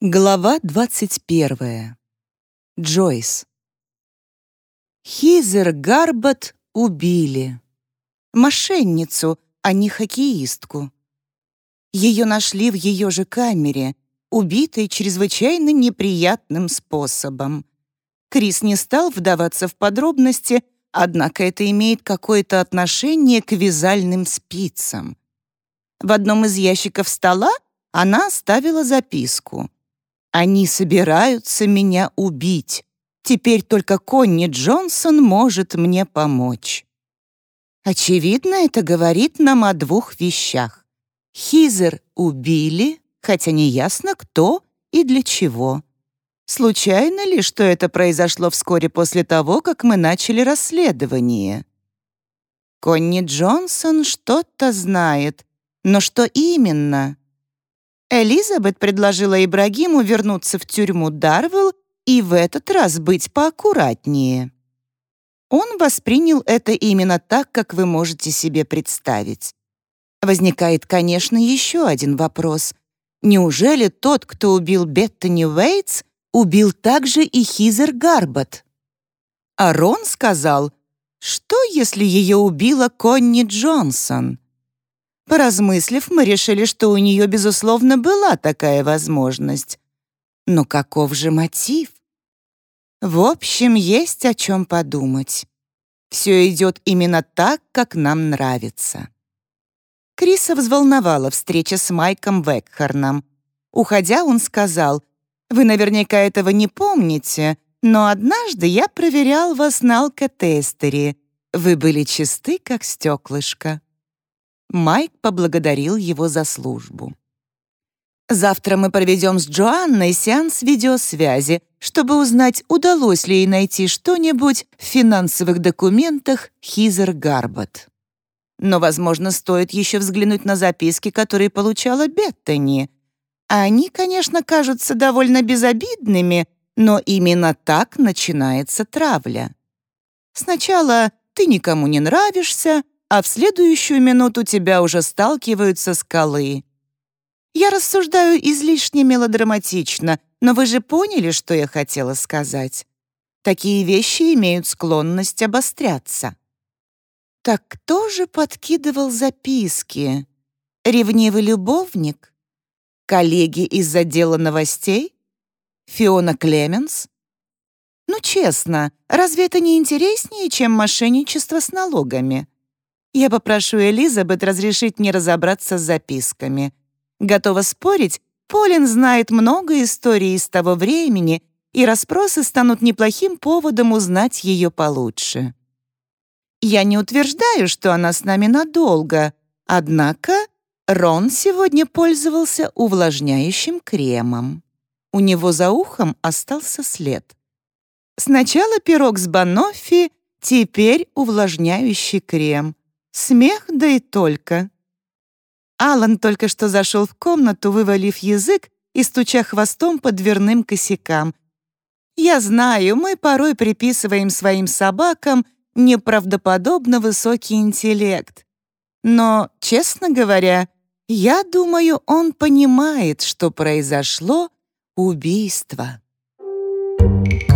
Глава 21. Джойс. Хизер Гарбот убили. Мошенницу, а не хоккеистку. Ее нашли в ее же камере, убитой чрезвычайно неприятным способом. Крис не стал вдаваться в подробности, однако это имеет какое-то отношение к вязальным спицам. В одном из ящиков стола она оставила записку — они собираются меня убить. Теперь только Конни Джонсон может мне помочь. Очевидно, это говорит нам о двух вещах. Хизер убили, хотя не ясно, кто и для чего. Случайно ли, что это произошло вскоре после того, как мы начали расследование? Конни Джонсон что-то знает, но что именно? Элизабет предложила Ибрагиму вернуться в тюрьму Дарвелл и в этот раз быть поаккуратнее. Он воспринял это именно так, как вы можете себе представить. Возникает, конечно, еще один вопрос. Неужели тот, кто убил Беттани Уэйтс, убил также и Хизер Гарбот? А Рон сказал, что если ее убила Конни Джонсон? Поразмыслив, мы решили, что у нее, безусловно, была такая возможность. Но каков же мотив? В общем, есть о чем подумать. Все идет именно так, как нам нравится. Криса взволновала встреча с Майком Векхарном. Уходя, он сказал, «Вы наверняка этого не помните, но однажды я проверял вас на алкотестере. Вы были чисты, как стеклышко». Майк поблагодарил его за службу. «Завтра мы проведем с Джоанной сеанс видеосвязи, чтобы узнать, удалось ли ей найти что-нибудь в финансовых документах Хизер Гарбот. Но, возможно, стоит еще взглянуть на записки, которые получала Беттани. Они, конечно, кажутся довольно безобидными, но именно так начинается травля. Сначала ты никому не нравишься, а в следующую минуту тебя уже сталкиваются скалы. Я рассуждаю излишне мелодраматично, но вы же поняли, что я хотела сказать. Такие вещи имеют склонность обостряться. Так кто же подкидывал записки? Ревнивый любовник? Коллеги из отдела новостей? Фиона Клеменс? Ну, честно, разве это не интереснее, чем мошенничество с налогами? Я попрошу Элизабет разрешить мне разобраться с записками. Готова спорить, Полин знает много историй из того времени, и расспросы станут неплохим поводом узнать ее получше. Я не утверждаю, что она с нами надолго, однако Рон сегодня пользовался увлажняющим кремом. У него за ухом остался след. Сначала пирог с баноффи, теперь увлажняющий крем. Смех, да и только. Алан только что зашел в комнату, вывалив язык и стуча хвостом по дверным косякам. Я знаю, мы порой приписываем своим собакам неправдоподобно высокий интеллект. Но, честно говоря, я думаю, он понимает, что произошло убийство. Thank you.